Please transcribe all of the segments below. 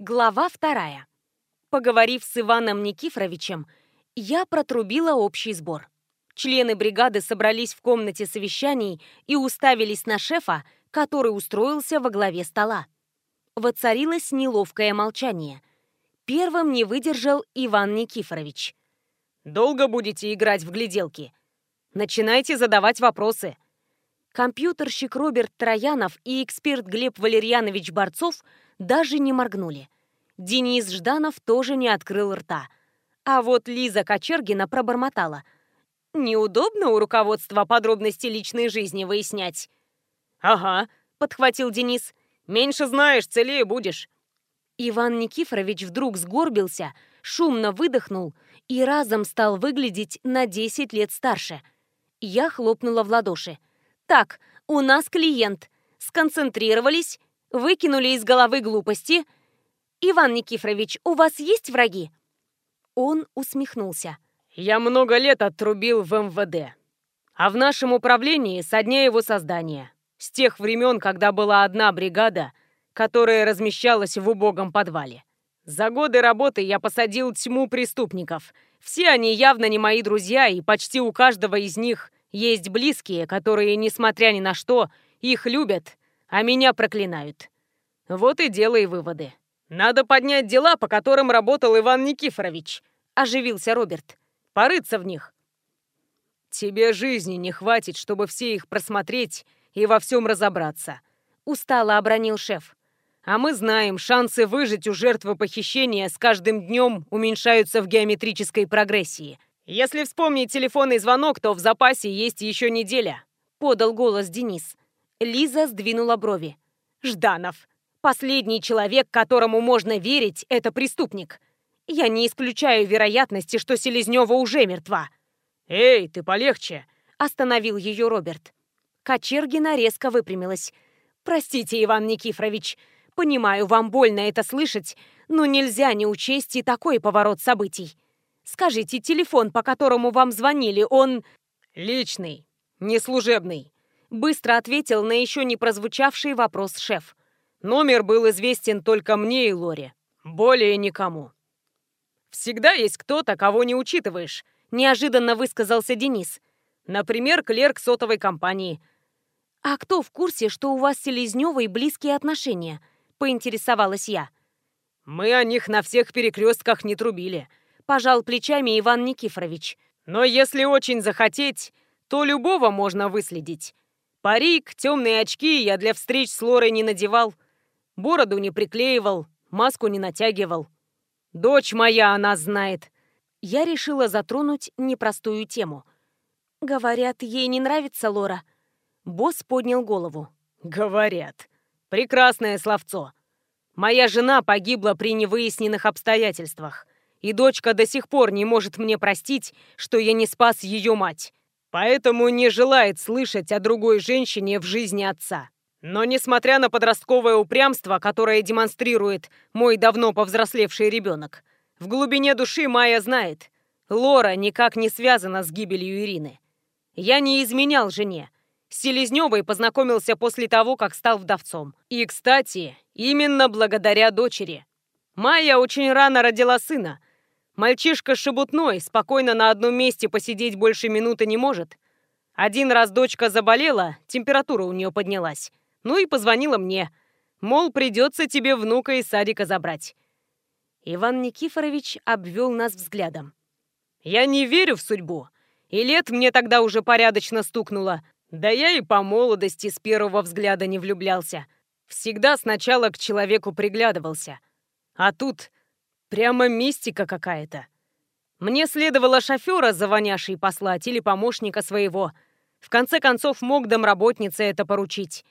Глава вторая. Поговорив с Иваном Никифоровичем, я протрубила общий сбор. Члены бригады собрались в комнате совещаний и уставились на шефа, который устроился во главе стола. Воцарилось неловкое молчание. Первым не выдержал Иван Никифорович. «Долго будете играть в гляделки? Начинайте задавать вопросы». Компьютерщик Роберт Троянов и эксперт Глеб Валерьянович Борцов даже не моргнули. Денис Жданов тоже не открыл рта. А вот Лиза Кочергина пробормотала. «Неудобно у руководства подробности личной жизни выяснять». «Ага», — подхватил Денис. «Меньше знаешь, целее будешь». Иван Никифорович вдруг сгорбился, шумно выдохнул и разом стал выглядеть на 10 лет старше. Я хлопнула в ладоши. «Так, у нас клиент. Сконцентрировались, выкинули из головы глупости. Иван Никифорович, у вас есть враги?» Он усмехнулся. «Я много лет отрубил в МВД. А в нашем управлении со дня его создания. С тех времен, когда была одна бригада, которая размещалась в убогом подвале. За годы работы я посадил тьму преступников. Все они явно не мои друзья, и почти у каждого из них есть близкие, которые, несмотря ни на что, их любят, а меня проклинают. Вот и делай выводы. Надо поднять дела, по которым работал Иван Никифорович, оживился Роберт. Порыться в них. Тебе жизни не хватит, чтобы все их просмотреть и во всем разобраться. Устало обронил шеф. А мы знаем, шансы выжить у жертвы похищения с каждым днем уменьшаются в геометрической прогрессии. Если вспомнить телефонный звонок, то в запасе есть еще неделя. Подал голос Денис. Лиза сдвинула брови. Жданов. Последний человек, которому можно верить, это преступник. Я не исключаю вероятности, что Селезнева уже мертва. «Эй, ты полегче!» – остановил ее Роберт. Кочергина резко выпрямилась. «Простите, Иван Никифорович, понимаю, вам больно это слышать, но нельзя не учесть и такой поворот событий. Скажите, телефон, по которому вам звонили, он...» «Личный, не служебный», — быстро ответил на еще не прозвучавший вопрос шеф. «Номер был известен только мне и Лоре. Более никому». «Всегда есть кто-то, кого не учитываешь», — неожиданно высказался Денис. «Например, клерк сотовой компании. «А кто в курсе, что у вас с Селезнёвой близкие отношения?» – поинтересовалась я. «Мы о них на всех перекрестках не трубили», – пожал плечами Иван Никифорович. «Но если очень захотеть, то любого можно выследить. Парик, темные очки я для встреч с Лорой не надевал, бороду не приклеивал, маску не натягивал. Дочь моя она знает». Я решила затронуть непростую тему. «Говорят, ей не нравится Лора». Босс поднял голову. «Говорят. Прекрасное словцо. Моя жена погибла при невыясненных обстоятельствах, и дочка до сих пор не может мне простить, что я не спас ее мать. Поэтому не желает слышать о другой женщине в жизни отца. Но несмотря на подростковое упрямство, которое демонстрирует мой давно повзрослевший ребенок, в глубине души Майя знает, Лора никак не связана с гибелью Ирины. Я не изменял жене, с Селезневой познакомился после того, как стал вдовцом. И, кстати, именно благодаря дочери. Майя очень рано родила сына. Мальчишка шебутной, спокойно на одном месте посидеть больше минуты не может. Один раз дочка заболела, температура у нее поднялась. Ну и позвонила мне. Мол, придется тебе внука из садика забрать. Иван Никифорович обвел нас взглядом. «Я не верю в судьбу. И лет мне тогда уже порядочно стукнуло. Да я и по молодости с первого взгляда не влюблялся. Всегда сначала к человеку приглядывался. А тут прямо мистика какая-то. Мне следовало шофера за воняшей послать или помощника своего. В конце концов, мог домработнице это поручить.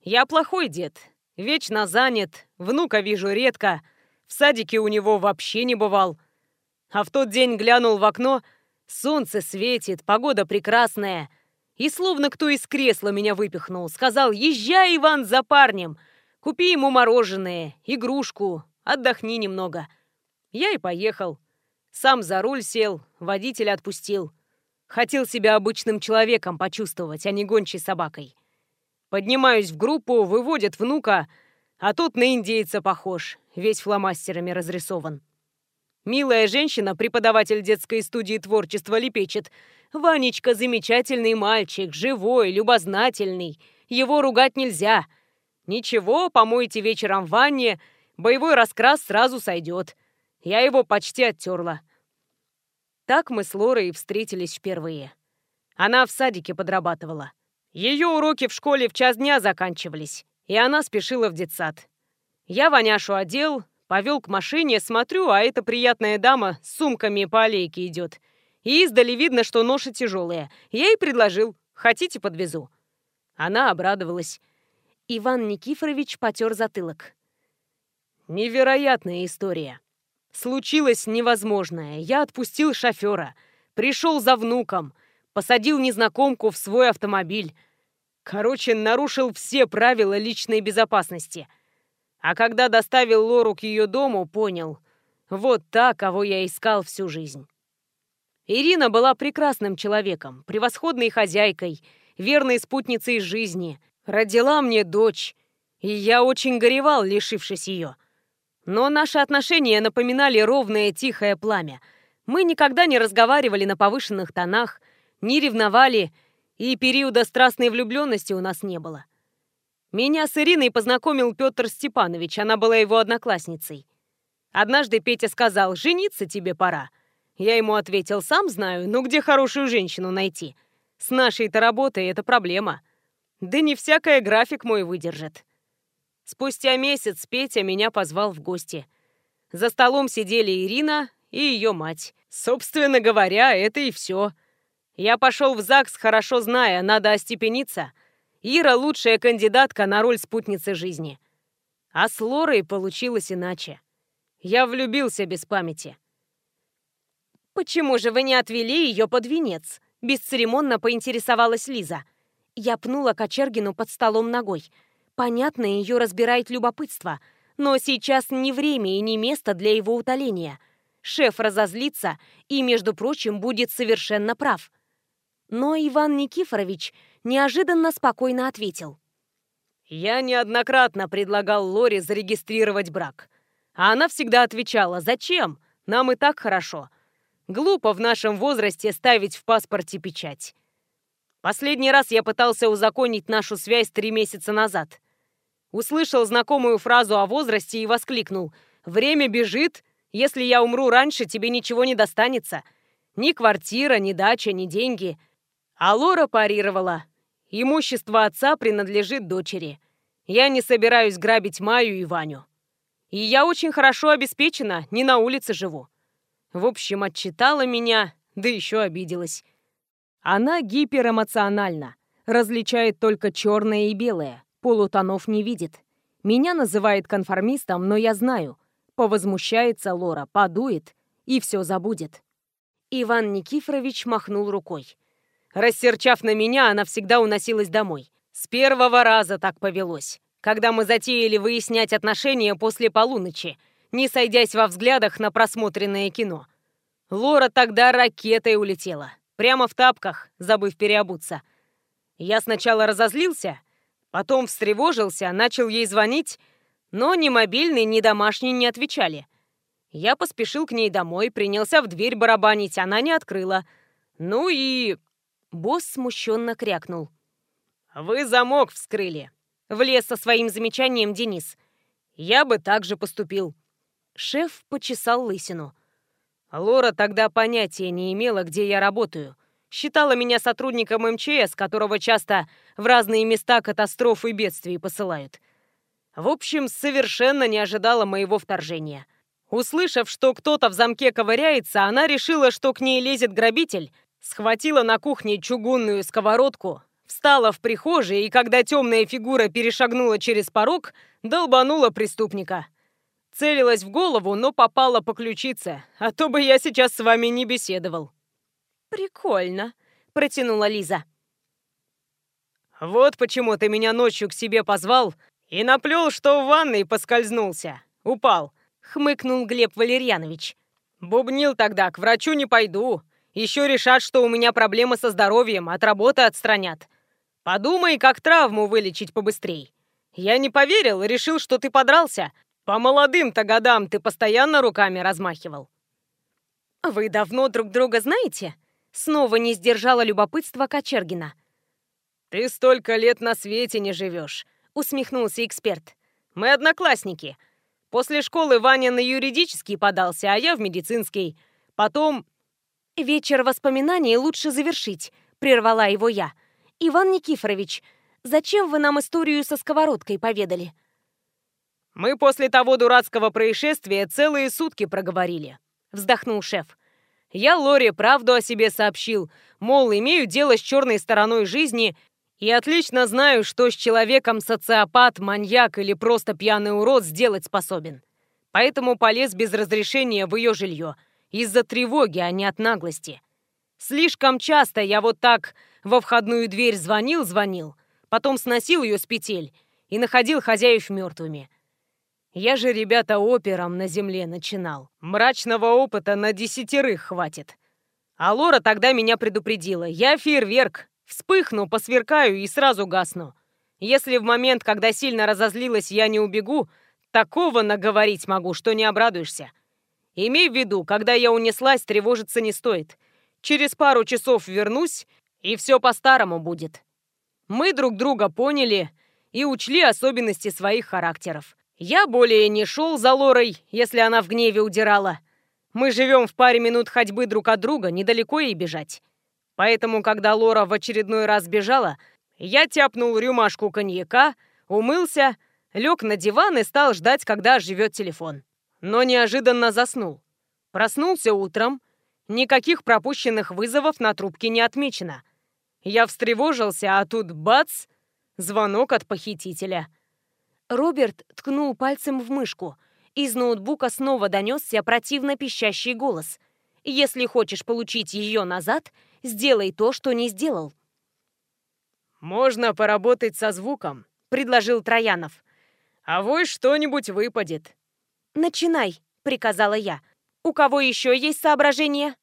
Я плохой дед, вечно занят, внука вижу редко, в садике у него вообще не бывал. А в тот день глянул в окно, солнце светит, погода прекрасная — и словно кто из кресла меня выпихнул, сказал «Езжай, Иван, за парнем! Купи ему мороженое, игрушку, отдохни немного». Я и поехал. Сам за руль сел, водителя отпустил. Хотел себя обычным человеком почувствовать, а не гончей собакой. Поднимаюсь в группу, выводят внука. А тут на индейца похож, весь фломастерами разрисован. Милая женщина, преподаватель детской студии творчества, лепечет. «Ванечка замечательный мальчик, живой, любознательный. Его ругать нельзя. Ничего, помойте вечером в ванне, боевой раскрас сразу сойдет. Я его почти оттерла». Так мы с Лорой встретились впервые. Она в садике подрабатывала. Ее уроки в школе в час дня заканчивались, и она спешила в детсад. Я Ваняшу одел, повел к машине, смотрю, а эта приятная дама с сумками по аллейке идет. И издали видно, что ноша тяжелая. Я ей предложил, хотите, подвезу. Она обрадовалась. Иван Никифорович потер затылок. Невероятная история. Случилось невозможное. Я отпустил шофера, пришел за внуком, посадил незнакомку в свой автомобиль. Короче, нарушил все правила личной безопасности. А когда доставил Лору к ее дому, понял. Вот та, кого я искал всю жизнь. Ирина была прекрасным человеком, превосходной хозяйкой, верной спутницей жизни. Родила мне дочь, и я очень горевал, лишившись ее. Но наши отношения напоминали ровное тихое пламя. Мы никогда не разговаривали на повышенных тонах, не ревновали, и периода страстной влюбленности у нас не было. Меня с Ириной познакомил Петр Степанович, она была его одноклассницей. Однажды Петя сказал «жениться тебе пора». Я ему ответил «сам знаю, но где хорошую женщину найти? С нашей-то работой это проблема. Да не всякая график мой выдержит». Спустя месяц Петя меня позвал в гости. За столом сидели Ирина и ее мать. Собственно говоря, это и все. Я пошел в ЗАГС, хорошо зная, надо остепениться. Ира – лучшая кандидатка на роль спутницы жизни. А с Лорой получилось иначе. Я влюбился без памяти. «Почему же вы не отвели ее под венец?» – бесцеремонно поинтересовалась Лиза. Я пнула Кочергину под столом ногой – Понятно, ее разбирает любопытство, но сейчас не время и не место для его утоления. Шеф разозлится и, между прочим, будет совершенно прав. Но Иван Никифорович неожиданно спокойно ответил. «Я неоднократно предлагал Лоре зарегистрировать брак. А она всегда отвечала, зачем? Нам и так хорошо. Глупо в нашем возрасте ставить в паспорте печать. Последний раз я пытался узаконить нашу связь три месяца назад. Услышал знакомую фразу о возрасте и воскликнул. «Время бежит. Если я умру раньше, тебе ничего не достанется. Ни квартира, ни дача, ни деньги». А Лора парировала. «Имущество отца принадлежит дочери. Я не собираюсь грабить Маю и Ваню. И я очень хорошо обеспечена, не на улице живу». В общем, отчитала меня, да еще обиделась. Она гиперэмоциональна, различает только черное и белое полутонов не видит. Меня называет конформистом, но я знаю. Повозмущается Лора, подует и все забудет. Иван Никифорович махнул рукой. Рассерчав на меня, она всегда уносилась домой. С первого раза так повелось, когда мы затеяли выяснять отношения после полуночи, не сойдясь во взглядах на просмотренное кино. Лора тогда ракетой улетела, прямо в тапках, забыв переобуться. Я сначала разозлился, Потом встревожился, начал ей звонить, но ни мобильный, ни домашний не отвечали. Я поспешил к ней домой, принялся в дверь барабанить, она не открыла. Ну и... Босс смущенно крякнул. «Вы замок вскрыли», — влез со своим замечанием Денис. «Я бы так же поступил». Шеф почесал лысину. Лора тогда понятия не имела, где я работаю. Считала меня сотрудником МЧС, которого часто в разные места катастроф и бедствий посылают. В общем, совершенно не ожидала моего вторжения. Услышав, что кто-то в замке ковыряется, она решила, что к ней лезет грабитель, схватила на кухне чугунную сковородку, встала в прихожей и, когда темная фигура перешагнула через порог, долбанула преступника. Целилась в голову, но попала по ключице, а то бы я сейчас с вами не беседовал. «Прикольно», — протянула Лиза. «Вот почему ты меня ночью к себе позвал и наплел, что в ванной поскользнулся. Упал», — хмыкнул Глеб Валерьянович. «Бубнил тогда, к врачу не пойду. Еще решат, что у меня проблемы со здоровьем, от работы отстранят. Подумай, как травму вылечить побыстрей. Я не поверил, решил, что ты подрался. По молодым-то годам ты постоянно руками размахивал. Вы давно друг друга знаете? Снова не сдержала любопытство Кочергина. Ты столько лет на свете не живешь, усмехнулся эксперт. Мы одноклассники. После школы Ваня на юридический подался, а я в медицинский. Потом... Вечер воспоминаний лучше завершить, прервала его я. Иван Никифорович, зачем вы нам историю со сковородкой поведали? Мы после того дурацкого происшествия целые сутки проговорили, вздохнул шеф. Я Лоре правду о себе сообщил, мол, имею дело с черной стороной жизни и отлично знаю, что с человеком социопат, маньяк или просто пьяный урод сделать способен. Поэтому полез без разрешения в ее жилье. Из-за тревоги, а не от наглости. Слишком часто я вот так во входную дверь звонил-звонил, потом сносил ее с петель и находил хозяев мертвыми. Я же, ребята, опером на земле начинал. Мрачного опыта на десятерых хватит. А Лора тогда меня предупредила. Я фейерверк. Вспыхну, посверкаю и сразу гасну. Если в момент, когда сильно разозлилась, я не убегу, такого наговорить могу, что не обрадуешься. Имей в виду, когда я унеслась, тревожиться не стоит. Через пару часов вернусь, и все по-старому будет. Мы друг друга поняли и учли особенности своих характеров. Я более не шел за Лорой, если она в гневе удирала. Мы живем в паре минут ходьбы друг от друга, недалеко ей бежать. Поэтому, когда Лора в очередной раз бежала, я тяпнул рюмашку коньяка, умылся, лег на диван и стал ждать, когда живет телефон. Но неожиданно заснул. Проснулся утром, никаких пропущенных вызовов на трубке не отмечено. Я встревожился, а тут бац, звонок от похитителя. Роберт ткнул пальцем в мышку. Из ноутбука снова донесся противно пищащий голос. «Если хочешь получить ее назад, сделай то, что не сделал». «Можно поработать со звуком», — предложил Троянов. «А вось что-нибудь выпадет». «Начинай», — приказала я. «У кого еще есть соображения?»